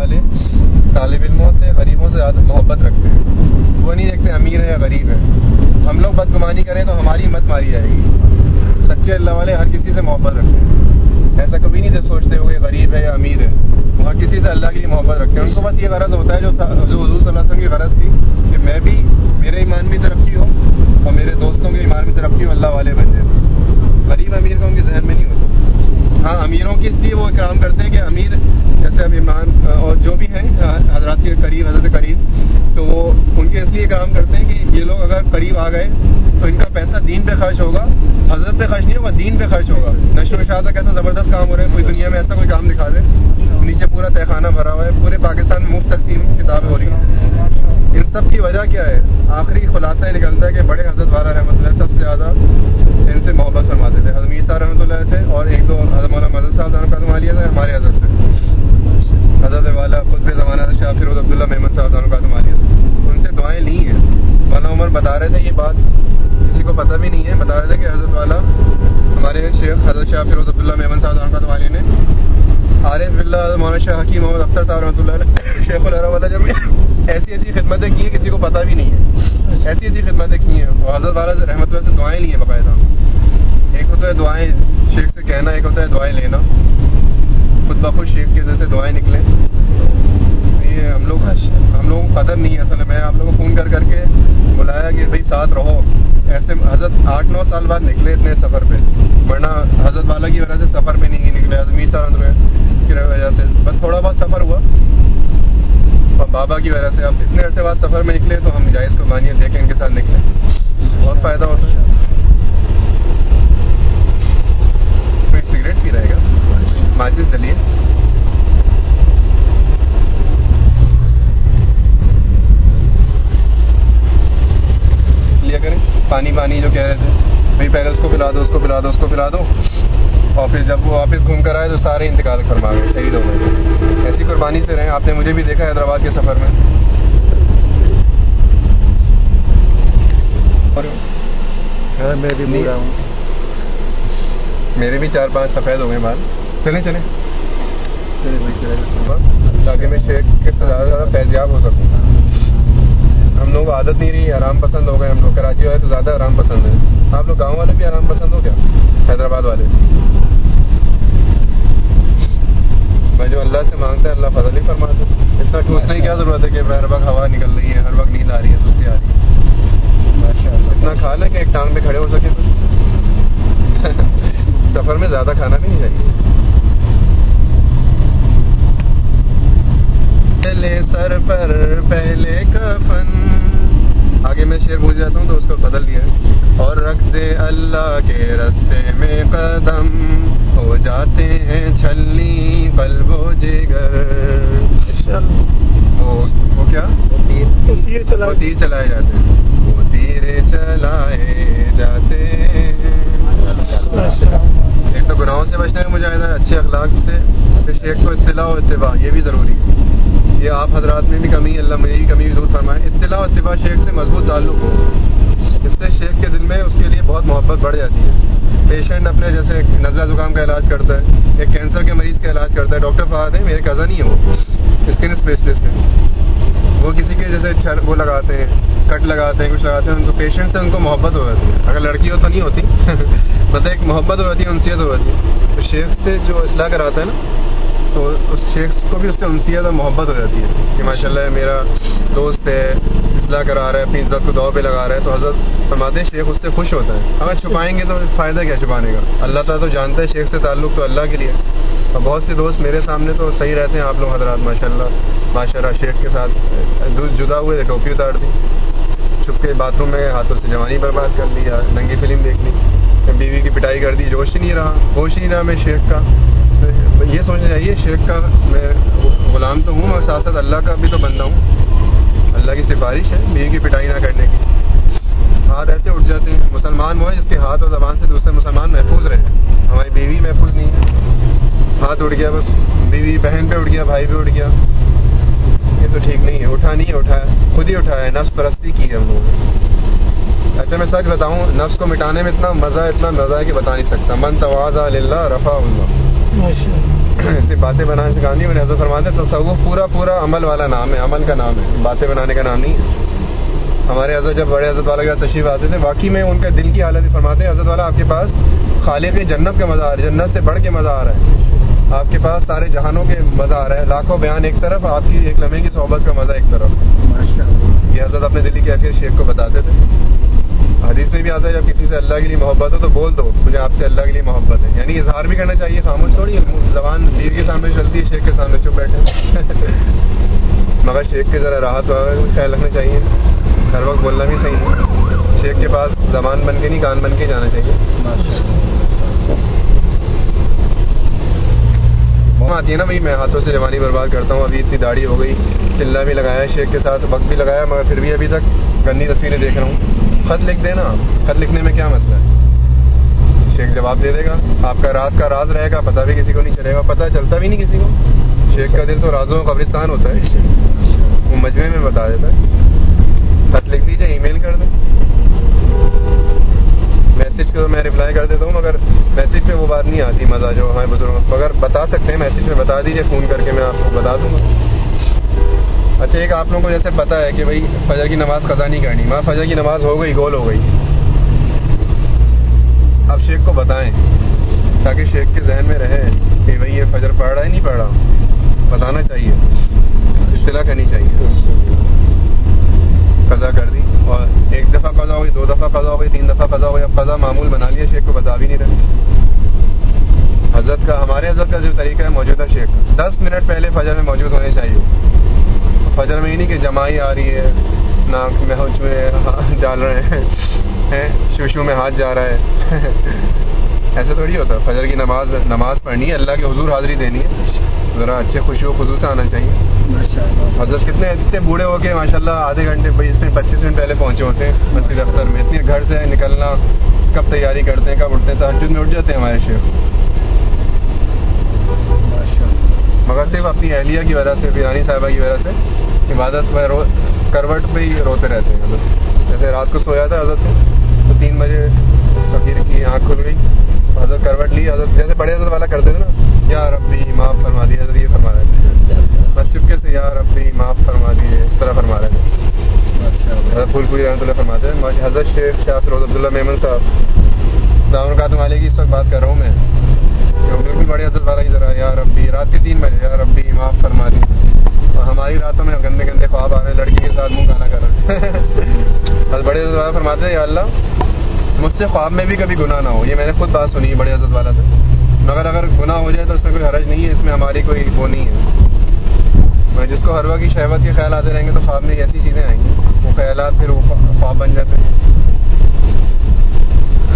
والے طالب علموں سے، غریبوں سے زیادہ محبت رکھتے ہیں۔ وہ نہیں دیکھتے امیر ہے یا غریب ہے ہم لوگ بدگمانی کریں تو ہماری مت ماری جائے گی۔ سچے اللہ والے ہر کسی سے محبت رکھتے ہیں۔ ایسا کبھی نہیں سوچتے ہوئے غریب ہے یا امیر ہے۔ وہاں کسی سے اللہ کے لیے محبت رکھتے ہیں۔ ان کو بس یہ غرض ہوتا ہے جو جو حضور صلی اللہ علیہ وسلم کی غرض تھی کہ میں بھی میرے ایمان بھی ترقی ہو اور میرے دوستوں کے ایمان بھی ترقی ہو، اللہ والے بن جائے۔ غریب امیر کا ان کے ذہن میں نہیں ہوتا۔ ہاں امیروں کی اس لیے وہ کام کرتے ہیں کہ امیر جیسے اب ایمان اور جو بھی ہیں حضرات کے قریب حضرت قریب تو وہ ان کے اس لیے کام کرتے ہیں کہ یہ لوگ اگر قریب آ گئے، تو ان کا پیسہ دین پہ خرچ ہوگا، حضرت پہ خرچ نہیں ہوگا، دین پہ خرچ ہوگا۔ نشر و شاہ کیسا زبردست کام ہو رہا ہے کوئی دنیا میں ایسا کوئی کام دکھا دے۔ نیچے پورا تہخانہ بھرا ہوا ہے، پورے پاکستان میں مفت تقسیم کتابیں ہو رہی ہیں۔ ان سب کی وجہ کیا ہے؟ آخری خلاصہ یہ نکلتا ہے کہ بڑے حضرت والا رحمۃ اللہ سب سے زیادہ ان سے محبت فرماتے تھے۔ حضرت عیسیٰ رحمۃ اللہ سے اور ایک دو حضرت مولانا مدد صاحب کا دمالیہ لیا ہمارے حضرت سے حضرت والا خود زمانہ سے شاہ فروز عبداللہ محمد صاحب کا دمالیہ لیا تھا ان سے دعائیں لی ہیں مولانا عمر بتا رہے تھے یہ بات کسی کو پتہ بھی نہیں ہے بتا رہے تھے کہ حضرت والا ہمارے شیخ حضرت شاہ فروز عبداللہ محمد صاحب کا دمالیہ نے عارف اللہ مولانا شاہ حکیم محمد اختر صاحب رحمۃ اللہ شیخ الرحمۃ جب ایسی ایسی خدمتیں کی ہیں کسی کو پتہ بھی نہیں ہے۔ ایسی ایسی خدمتیں کی ہیں۔ اور حضرت والا رحمۃ اللہ سے دعائیں لی ہیں باقاعدہ ایک ہوتا ہے دعائیں شیخ سے کہنا ایک ہوتا ہے دعائیں لینا۔ خود بخود شیخ کے جیسے دعائیں نکلیں۔ یہ ہم لوگ ہم لوگوں کو قدر نہیں ہے۔ اصل میں آپ لوگوں کو فون کر کر کے بلایا کہ بھائی ساتھ رہو۔ ایسے حضرت آٹھ نو سال بعد نکلے اتنے سفر پہ۔ ورنہ حضرت والا کی وجہ سے سفر میں نہیں نکلے۔ حضرت کی وجہ سے۔ بس تھوڑا بہت سفر ہوا۔ بابا کی وجہ سے اب اتنے عرصے بعد سفر میں نکلے تو ہم جائز کو مانیے دے کے ان کے ساتھ نکلے۔ بہت فائدہ ہوتا ہے۔ کوئی سگریٹ پی رہے گا۔ ماچس چلیے لیا کریں۔ پانی پانی جو کہہ رہے تھے۔ بھائی پہلے اس کو پلا دو، اس کو پلا دو، اس کو پلا دو۔ اور پھر جب وہ واپس گھوم کر آئے تو سارے انتقال فرما گئے شہید ہو گئے۔ ایسی قربانی سے رہے آپ نے مجھے بھی دیکھا حیدرآباد کے سفر میں۔ میں بھی ہوں۔ میرے بھی چار پانچ سفید ہو گئے بال۔ چلیں چلیں۔ تاکہ میں شیخ کے زیادہ زیادہ فیضیاب ہو سکوں۔ ہم لوگوں کو عادت نہیں رہی آرام پسند ہو گئے۔ ہم لوگ کراچی والے تو زیادہ آرام پسند ہیں۔ آپ لوگ گاؤں والے بھی آرام پسند ہو کیا حیدرآباد والے۔ میں جو اللہ سے مانگتا ہے اللہ فضل ہی فرماتا اتنا ٹھوسنے کی کیا ضرورت ہے کہ ہر وقت ہوا نکل رہی ہے ہر وقت نیند آ رہی ہے سستی آ رہی ہے؟ اتنا کھا لیں کہ ایک ٹانگ پہ کھڑے ہو سکے سفر میں زیادہ کھانا بھی نہیں چاہیے۔ پہلے سر پر پہلے کفن۔ آگے میں شیر بھول جاتا ہوں تو اس کو بدل دیا اور رکھ دے اللہ کے رستے میں قدم ہو جاتے ہیں چھلنی قلب و جگر۔ وہ کیا؟ تیر چلائے جاتے ہیں۔ وہ تیر چلائے جاتے ہیں۔ ایک تو گناہوں سے بچنے کا مجاہدہ ہے اچھے اخلاق سے پھر شیخ کو اطلاع و اتباع یہ بھی ضروری ہے۔ یہ آپ حضرات میں بھی کمی، اللہ مجھے بھی کمی دور فرمائے۔ اطلاع و اتباع شیخ سے مضبوط تعلق ہو۔ اس سے شیخ کے دل میں اس کے لیے بہت محبت بڑھ جاتی ہے۔ پیشنٹ اپنے جیسے نزلہ زکام کا علاج کرتا ہے، ایک کینسر کے مریض کا علاج کرتا ہے۔ ڈاکٹر فہد ہے میرے کزن ہی ہے وہ۔ اسکن اسپیشلسٹ ہے وہ کسی کے جیسے وہ لگاتے ہیں، کٹ لگاتے ہیں، کچھ لگاتے ہیں تو پیشنٹ سے ان کو محبت ہو جاتی ہے۔ اگر لڑکی ہو تو نہیں ہوتی۔ مطلب ایک محبت ہو جاتی ہے، انسیت ہو جاتی ہے۔ تو شیخ سے جو اصلاح کراتا ہے نا تو اس شیخ کو بھی اس سے انسیت اور محبت ہو جاتی ہے۔ کہ ماشاء اللہ میرا دوست ہے، اصلاح کرا رہا ہے، اپنی عزت کو دو پہ لگا رہا ہے، تو حضرت فرماتے شیخ اس سے خوش ہوتا ہے۔ اگر چھپائیں گے تو فائدہ کیا چھپانے کا؟ اللہ تعالیٰ تو جانتا ہے شیخ سے تعلق تو اللہ کے لیے۔ اور بہت سے دوست میرے سامنے تو صحیح رہتے ہیں، آپ لوگ حضرات ماشاء اللہ ماشاء اللہ شیخ کے ساتھ جدا ہوئے ٹوپی اتار دی؟ چھپ کے باتھ روم میں ہاتھوں سے جوانی برباد کر لی یا ننگی فلم دیکھ لی، بیوی کی پٹائی کر دی، جوش ہی نہیں رہا، ہوش ہی نہیں رہا میں شیخ کا۔ یہ سوچنا چاہیے شیخ کا میں غلام تو ہوں اور ساتھ ساتھ اللہ کا بھی تو بندہ ہوں۔ اللہ کی سفارش ہے بیوی کی پٹائی نہ کرنے کی۔ ہاتھ ایسے اٹھ جاتے ہیں، مسلمان وہ ہے جس کے ہاتھ اور زبان سے دوسرے مسلمان محفوظ رہے۔ ہماری بیوی محفوظ نہیں ہے۔ ہاتھ اٹھ گیا بس، بیوی بہن پہ اٹھ گیا، بھائی پہ اٹھ گیا۔ یہ تو ٹھیک نہیں ہے، اٹھا نہیں ہے اٹھایا خود ہی اٹھایا ہے، نفس پرستی کی ہے ہم لوگوں نے۔ اچھا میں سچ بتاؤں، نفس کو مٹانے میں اتنا مزہ اتنا مزہ ہے کہ بتا نہیں سکتا۔ من تواز اللہ رفا اللہ۔ ایسی باتیں بنانے سے کام نہیں میرے حضرت فرماتے تصوف پورا پورا عمل والا نام ہے عمل کا نام ہے۔ باتیں بنانے کا نام نہیں ہے۔ ہمارے حضرت جب بڑے حضرت والا کے تشریف آتے تھے واقعی میں ان کے دل کی حالت فرماتے ہیں حضرت والا آپ کے پاس خالق جنت کا مزہ آ رہا ہے جنت سے بڑھ کے مزہ آ رہا ہے۔ آپ کے پاس سارے جہانوں کے مزہ آ رہا ہے لاکھوں بیان ایک طرف آپ کی ایک لمحے کی صحبت کا مزہ ایک طرف۔ یہ حضرت اپنے دلی کے شیخ کو بتاتے تھے۔ حدیث میں بھی آتا ہے جب کسی سے اللہ کے لیے محبت ہو تو بول دو، مجھے آپ سے اللہ کے لیے محبت ہے۔ یعنی اظہار بھی کرنا چاہیے خاموش تھوڑی زبان پیر کے سامنے چلتی ہے، شیخ کے سامنے چپ بیٹھے۔ مگر شیخ کے ذرا راحت خیال رکھنا چاہیے۔ ہر وقت بولنا بھی صحیح ہے۔ شیخ کے پاس زبان بن کے نہیں، کان بن کے جانا چاہیے۔ آتی ہے نا بھائی، میں ہاتھوں سے جوانی برباد کرتا ہوں، ابھی اتنی داڑھی ہو گئی۔ چلا بھی لگایا، شیخ کے ساتھ وقت بھی لگایا، مگر پھر بھی ابھی تک گندی تصویریں دیکھ رہا ہوں۔ خط لکھ دینا۔ خط لکھنے میں کیا مسئلہ ہے؟ شیخ جواب دے دے گا۔ آپ کا راز کا راز رہے گا، پتہ بھی کسی کو نہیں چلے گا۔ پتہ چلتا بھی نہیں کسی کو۔ شیخ کا دل تو رازوں قبرستان ہوتا ہے۔ وہ مجمے میں بتا دیتا ہے۔ خط لکھ دیجیے ای میل کر دیں۔ میسج کو میں رپلائی کر دیتا ہوں، مگر میسج پہ وہ بات نہیں آتی مزہ جو ہمارے بزرگ اگر بتا سکتے ہیں، میسج میں بتا دیجیے فون کر کے میں آپ کو بتا دوں گا۔ اچھا ایک آپ لوگوں کو جیسے پتا ہے کہ بھائی فجر کی نماز قضا نہیں کرنی ماں فجر کی نماز ہو گئی، گول ہو گئی۔ آپ شیخ کو بتائیں، تاکہ شیخ کے ذہن میں رہے کہ بھائی یہ فجر پڑھ رہا ہے، نہیں پڑھ رہا۔ بتانا چاہیے، اطلاع کرنی چاہیے۔ قضا کر دی، اور ایک دفعہ قضا ہو گئی دو دفعہ قضا ہو گئی تین دفعہ قضا ہو گئی اب قضا معمول بنا لیا، شیخ کو بتا بھی نہیں رہے۔ حضرت کا، ہمارے حضرت کا جو طریقہ ہے، موجودہ شیخ کا۔ دس منٹ پہلے فجر میں موجود ہونے چاہیے۔ فجر میں نہیں کہ جمائی آ رہی ہے ناک میں ہوچ میں ڈال رہے ہیں شوشو میں ہاتھ جا رہا ہے۔ ایسا تھوڑی ہوتا فجر کی نماز نماز پڑھنی ہے اللہ کی حضور حاضری دینی ہے۔ ذرا اچھے خوشی و خصوص سے آنا چاہیے۔ حضرت کتنے اتنے بوڑھے ہو کے ماشاء اللہ آدھے گھنٹے بیس منٹ پچیس منٹ پہلے پہنچے ہوتے ہیں مسجد دفتر میں۔ اتنے گھر سے نکلنا کب تیاری کرتے ہیں کب اٹھتے ہیں تحجد میں اٹھ جاتے ہیں ہمارے شیخ۔ مگر صرف اپنی اہلیہ کی وجہ سے بیرانی صاحبہ کی وجہ سے عبادت میں رو، کروٹ پہ ہی روتے رہتے ہیں۔ جیسے رات کو سویا تھا حضرت، تو تین بجے فقیر کی آنکھ کھل گئی۔ حضرت کروٹ لی، حضرت جیسے بڑے حضرت والا کرتے تھے نا، یا ربی معاف فرما دی حضرت یہ فرما رہے تھے۔ بس چپکے سے یا ربی معاف فرما دیے اس طرح فرما رہے تھے۔ حضرت پھول پوری رحمۃ اللہ فرماتے ہیں۔ حضرت شیخ شاہ فروز عبداللہ میمن صاحب دامن کا والے کی اس وقت بات کر رہا ہوں میں۔ بالکل بڑے حضرت والا کی طرح یا ربی، رات کے تین بجے، یا ربی، معاف فرما دی اور ہماری راتوں میں گندے گندے خواب آ رہے ہیں، لڑکی کے ساتھ منہ کھانا کر رہے ہیں بڑے حضرت والا فرماتے ہیں، یا اللہ، مجھ سے خواب میں بھی کبھی گناہ نہ ہو۔ یہ میں نے خود بات سنی ہے بڑے حضرت والا سے۔ مگر اگر گناہ ہو جائے تو اس میں کوئی حرج نہیں ہے، اس میں ہماری کوئی وہ نہیں ہے۔ جس کو ہر وقت کی شہوت کے خیال آتے رہیں گے تو خواب میں ایسی چیزیں آئیں گی۔ وہ خیالات پھر وہ خواب بن جاتے ہیں۔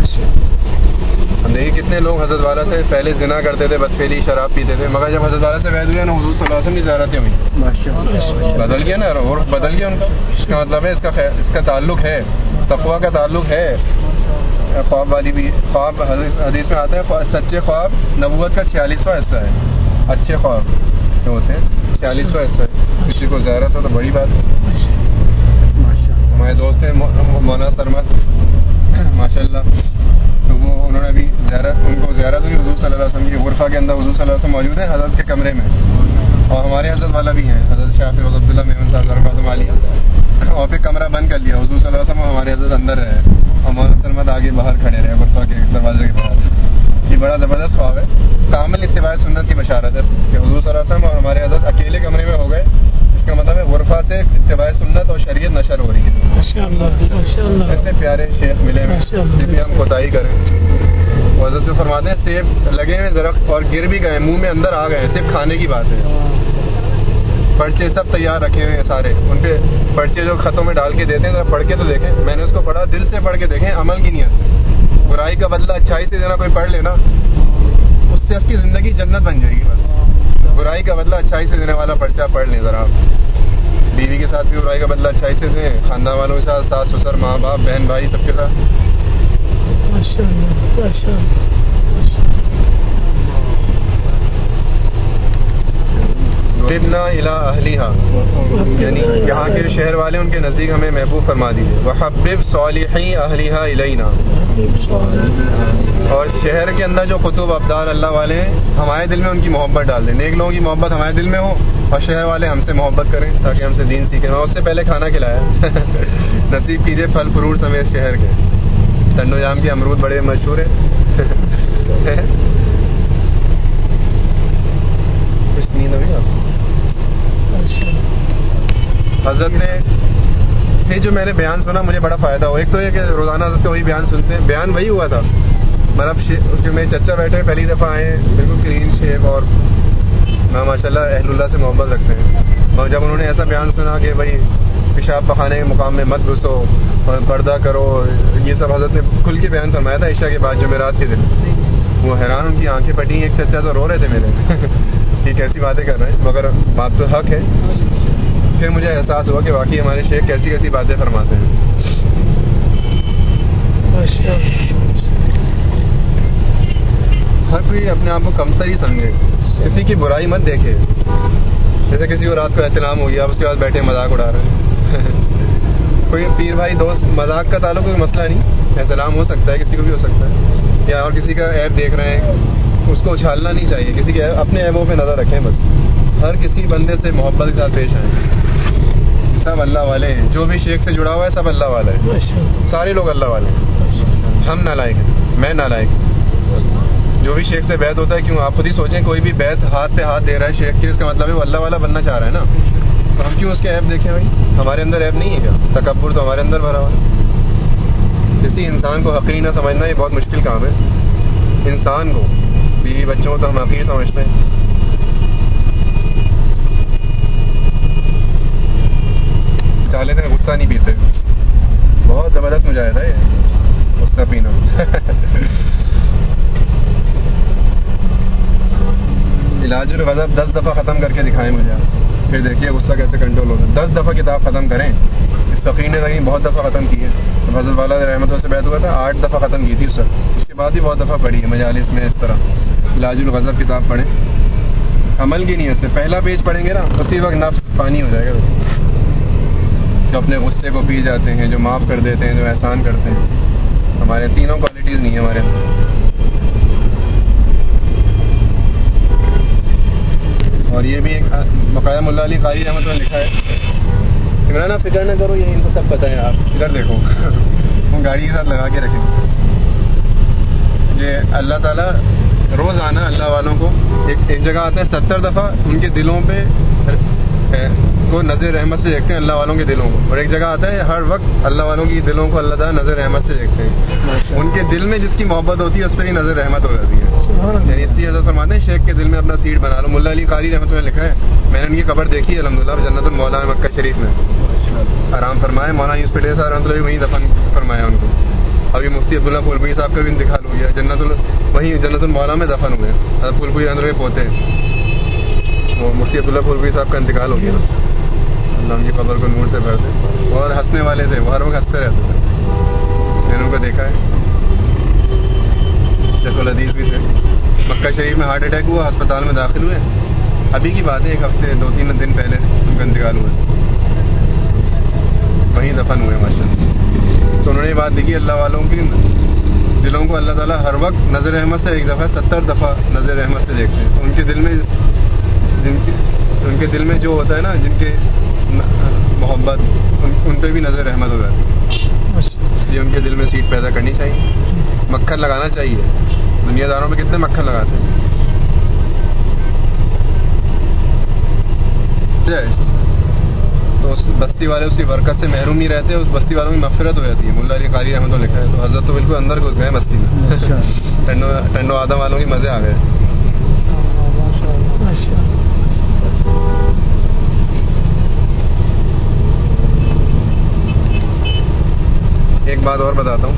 اچھا۔ دیکھیے کتنے لوگ حضرت والا سے پہلے ذنا کرتے تھے بدفیلی شراب پیتے تھے مگر جب حضرت والا سے وید ہوئے نا حضور صلی اللہ علیہ وسلم کی زیارتیں ہوئی۔ بدل گیا نا اور بدل گیا ان کا۔ اس کا مطلب ہے اس کا اس کا تعلق ہے تقوا کا تعلق ہے۔ خواب والی بھی خواب حدیث میں آتا ہے سچے خواب نبوت کا چھیالیسواں حصہ ہے۔ اچھے خواب جو ہوتے ہیں چھیالیسواں حصہ ہے۔ کسی کو زیارت ہو تو بڑی بات ہے۔ ہمارے دوست ہیں مولانا سرمت ماشاء اللہ تو وہ انہوں نے ابھی زیارت ان کو زیارت ہوئی، حضور صلی اللہ علیہ وسلم کی غرفہ کے اندر حضور صلی اللہ علیہ وسلم موجود ہے حضرت کے کمرے میں۔ اور ہمارے حضرت والا بھی ہیں، حضرت شاہ فیروز عبداللہ محمد صاحب ذرا والی اور پھر کمرہ بند کر لیا، حضور صلی اللہ علیہ وسلم ہمارے حضرت اندر رہے۔ اور مولانا سرمت آگے باہر کھڑے رہے، غرفہ کے دروازے کے باہر۔ یہ بڑا زبردست خواب ہے۔ کامل اتباع سنت کی بشارت ہے کہ حضور صلی اللہ علیہ وسلم اور ہمارے حضرت اکیلے کمرے میں ہو گئے اس کا مطلب ہے غرفہ سے اتباع سنت اور شریعت نشر ہو رہی ہے ایسے پیارے شیخ ملے ہوئے بھی ہم کوتاہی کریں حضرت فرماتے ہیں سیب لگے ہوئے درخت اور گر بھی گئے، منہ میں اندر آ گئے، صرف کھانے کی بات ہے پرچے سب تیار رکھے ہوئے ہیں سارے۔ ان پہ پرچے جو خطوں میں ڈال کے دیتے ہیں پڑھ کے تو دیکھیں۔ میں نے اس کو پڑھا، دل سے پڑھ کے دیکھیں، عمل کی نیت برائی کا بدلہ اچھائی سے دینا کوئی پڑھ لینا اس سے اس کی زندگی جنت بن جائے گی بس۔ برائی کا بدلہ اچھائی سے دینے والا پرچہ پڑھ لیں ذرا۔ آپ بیوی کے ساتھ بھی برائی کا بدلہ اچھائی سے دیں، خاندان والوں کے ساتھ، ساس سسر، ماں باپ، بہن، بھائی، سب کے ساتھ۔ الا اہلیہ یعنی یہاں کے شہر والے ان کے نزدیک ہمیں محبوب فرما دیجیے وہ صالحی اہلیہ علینا اور شہر کے اندر جو قطب ابدال اللہ والے ہیں، ہمارے دل میں ان کی محبت ڈال دیں۔ نیک لوگوں کی محبت ہمارے دل میں ہو اور شہر والے ہم سے محبت کریں تاکہ ہم سے دین سیکھیں۔ میں اس سے پہلے کھانا کھلایا۔ نصیب کیجیے پھل فروٹ سمیت شہر کے۔ ٹنڈو جام کے امرود بڑے مشہور ہیں۔ کچھ نیند ہوئی آپ اچھا۔ حضرت نے پھر جو میں نے بیان سنا، مجھے بڑا فائدہ ہوا۔ ایک تو یہ کہ روزانہ حضرت وہی بیان سنتے ہیں۔ بیان وہی ہوا تھا۔ مطلب جو میرے چچا بیٹھے پہلی دفعہ آئے بالکل کلین شیپ اور میں ماشاء اللہ اہل اللہ سے محبت رکھتے ہیں۔ مگر جب انہوں نے ایسا بیان سنا کہ بھائی پیشاب پخانے کے مقام میں مت گھسو اور پردہ کرو، یہ سب حضرت نے کھل کے بیان فرمایا تھا عشاء کے بعد جمعرات کے دن۔ وہ حیران، ان کی آنکھیں پٹی ایک چچا تو رو رہے تھے میرے۔ یہ کیسی باتیں کر رہے ہیں، مگر بات تو حق ہے۔ پھر مجھے احساس ہوا کہ واقعی ہمارے شیخ کیسی کیسی باتیں فرماتے ہیں۔ ہر کوئی اپنے آپ کو کمتر ہی سمجھے۔ کسی کی برائی مت دیکھے۔ جیسے کسی کو رات کو احترام ہو گیا اس کے بعد بیٹھے مذاق اڑا رہے ہیں۔ کوئی پیر بھائی دوست، مذاق کا تعلق کوئی مسئلہ نہیں۔ احترام ہو سکتا ہے، کسی کو بھی ہو سکتا ہے۔ یا اور کسی کا ایپ دیکھ رہے ہیں۔ اس کو اچھالنا نہیں چاہیے۔ کسی کے اپنے ایبوں پہ نظر رکھیں بس۔ ہر کسی بندے سے محبت کے ساتھ پیش آئیں۔ سب اللہ والے ہیں۔ جو بھی شیخ سے جڑا ہوا ہے سب اللہ والا ہے سارے لوگ اللہ والے ہیں۔ ہم نالائق ہیں۔ میں نالائق جو بھی شیخ سے بیت ہوتا ہے کیوں آپ خود ہی سوچیں کوئی بھی بیت ہاتھ سے ہاتھ دے رہا ہے شیخ کی اس کا مطلب ہے وہ اللہ والا بننا چاہ رہا ہے نا۔ تو ہم کیوں اس کے ایپ دیکھیں بھائی؟ ہمارے اندر ایپ نہیں ہے کیا؟ تکبر تو ہمارے اندر بھرا ہوا ہے۔ کسی انسان کو حقیقی نہ سمجھنا یہ بہت مشکل کام ہے۔ انسان کو۔ بیوی بچوں کو تو ہم حقیقی سمجھتے ہیں۔ چالے تھے غصہ نہیں پیتے۔ بہت زبردست مجاہدہ ہے غصہ پینا علاج الغضب دس دفعہ ختم کر کے دکھائیں مجھے۔ آپ پھر دیکھیے غصہ کیسے کنٹرول ہوگا دس دفعہ کتاب ختم کریں۔ فقیر نے کہیں بہت دفعہ ختم کی ہے۔ حضرت والا رحمت سے بیت ہوا تھا، آٹھ دفعہ ختم کی تھی اس اس کے بعد ہی بہت دفعہ پڑھی ہے، مجالس میں اس طرح۔ علاج الغضب کتاب پڑھیں۔ عمل کی نہیں ہے پہلا پیج پڑھیں گے نا، اسی وقت نفس پانی ہو جائے گا۔ جو اپنے غصے کو پی جاتے ہیں، جو معاف کر دیتے ہیں، جو احسان کرتے ہیں۔ ہمارے تینوں کوالٹیز نہیں ہیں ہمارے اندر۔ اور یہ بھی ایک مقایم اللہ علی قاری احمد نے لکھا ہے۔ آپ فکر نہ کرو یہ ان کو سب پتہ ہے آپ۔ ادھر دیکھو۔ وہ گاڑی کے ساتھ لگا کے رکھیں۔ یہ اللہ تعالیٰ روز آنا اللہ والوں کو ایک ایک جگہ آتا ہے ستر دفعہ ان کے دلوں پہ کو نظر رحمت سے دیکھتے ہیں اللہ والوں کے دلوں کو۔ اور ایک جگہ آتا ہے ہر وقت اللہ والوں کی دلوں کو اللہ تعالیٰ نظر رحمت سے دیکھتے ہیں۔ ان کے دل میں جس کی محبت ہوتی ہے اس پہ ہی نظر رحمت ہو جاتی ہے۔ یعنی اس لیے حضرت فرماتے ہیں شیخ کے دل میں اپنا سیٹ بنا لو۔ ملا علی قاری رحمت نے لکھا ہے میں نے ان کی قبر دیکھی ہے الحمد للہ جنت المولا مکہ شریف میں۔ آرام فرمائے، مولانا یوز پٹیل صاحب رحمۃ اللہ وہیں دفن فرمایا ان کو۔ ابھی مفتی عبداللہ پھولپوری صاحب کا بھی انتقال ہو گیا، جنت ال، وہیں جنت المولا میں دفن ہوئے حضرت پھولپوری اندر میں پوتے وہ مفتی عبداللہ پھولپوری صاحب کا انتقال ہو گیا۔ اللہ ان کی قبر کو نور سے بھر دے۔ اور ہنسنے والے تھے وہ ہر وقت ہنستے رہتے تھے۔ میں نے ان کو دیکھا ہے۔ شیخ الحدیث بھی تھے۔ مکہ شریف میں ہارٹ اٹیک ہوا، ہسپتال میں داخل ہوئے۔ ابھی کی بات ہے، ایک ہفتے، دو تین دن پہلے ان کا انتقال ہوا۔ دفن ہوئے ماشاء اللہ۔ تو انہوں نے یہ بات دیکھی اللہ والوں کی دلوں کو اللہ تعالیٰ ہر وقت نظر احمد سے ایک دفعہ، ستر دفعہ نظر احمد سے دیکھتے ہیں۔ ان کے دل میں جن کے ان کے دل میں جو ہوتا ہے نا، جن کے محبت، ان پہ بھی نظر احمد ہو جاتی ہے۔ یہ ان کے دل میں سیٹ پیدا کرنی چاہیے۔ مکھن لگانا چاہیے۔ دنیا داروں میں کتنے مکھن لگاتے ہیں؟ جی۔ بستی والے اسی برکت سے محروم نہیں رہتے اس بستی والوں کی مغفرت ہو جاتی ہے۔ ملا علی قاری احمد لکھا ہے تو حضرت تو بالکل اندر گھس گئے بستی میں۔ ٹنڈو ٹنڈو آدم والوں کی مزے آ گئے۔ ایک بات اور بتاتا ہوں۔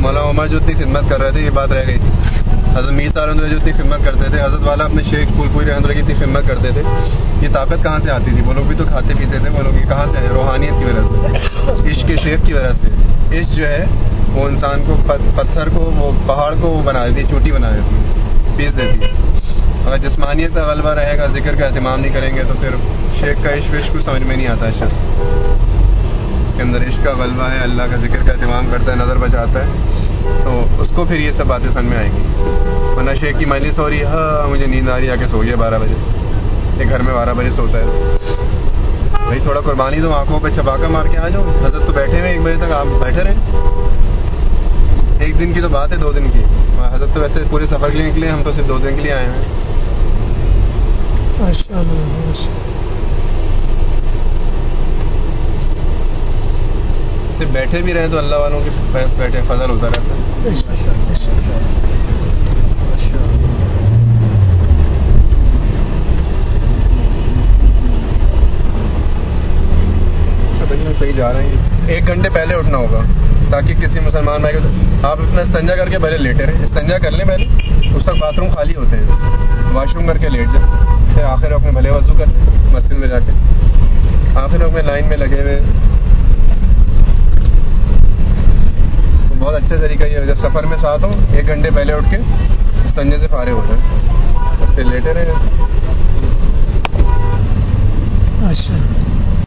مولانا عمر جو اتنی خدمت کر رہے تھے یہ بات رہ گئی تھی۔ حضرت میر سارندر جو اتنی خدمت کرتے تھے، حضرت والا اپنے شیخ پھول پوری رحمدر کی اتنی خدمت کرتے تھے یہ طاقت کہاں سے آتی تھی؟ وہ لوگ بھی تو کھاتے پیتے تھے، وہ لوگ یہ کہاں سے آئے؟ روحانیت کی وجہ سے، عشق کے شیخ کی وجہ سے۔ عشق جو ہے، وہ انسان کو پتھر کو، وہ پہاڑ کو وہ بنا دیتی ہے چوٹی بنا دیتی ہے پیس دیتی۔ ہے اگر جسمانیت کا غلبہ رہے گا، ذکر کا اہتمام نہیں کریں گے، تو پھر شیخ کا عشق عشق کو سمجھ میں نہیں آتا ہے شخص اس کے اندر عشق کا غلبہ ہے، اللہ کا ذکر کا اہتمام کرتا ہے، نظر بچاتا ہے، تو اس کو پھر یہ سب باتیں سمجھ میں آئیں گی۔ ورنہ شیخ کی مجلس ہو رہی ہے ہاں مجھے نیند آ رہی ہے، آ کے سو گیا بارہ بجے۔ یہ گھر میں بارہ بجے سوتا ہے۔ بھائی، تھوڑا قربانی تو آنکھوں پہ چھپاکا مار کے آ جاؤ۔ حضرت تو بیٹھے ہوئے ایک بجے تک آپ بیٹھے رہے ایک دن کی تو بات ہے، دو دن کی۔ حضرت تو ویسے پورے سفر کے لیے نکلے، ہم تو صرف دو دن کے لیے آئے ہیں۔ صرف بیٹھے بھی رہے تو اللہ والوں کے بیٹھے فضل ہوتا رہتا ہے۔ صحیح جا رہے ہیں۔ ایک گھنٹے پہلے اٹھنا ہوگا تاکہ کسی مسلمان بھائی کو آپ اپنا استنجا کر کے پہلے لیٹے رہے۔ استنجا کر لیں پہلے۔ اس تک باتھ روم خالی ہوتے ہیں۔ واش روم کر کے لیٹ جائیں۔ پھر آخر وقت میں بھلے وضو کر مسجد میں جا کے۔ آخر وقت میں لائن میں لگے ہوئے تو بہت اچھا طریقہ یہ جب سفر میں ساتھ ہوں، ایک گھنٹے پہلے اٹھ کے استنجے سے فارغ ہو جائیں پھر لیٹے رہے اچھا۔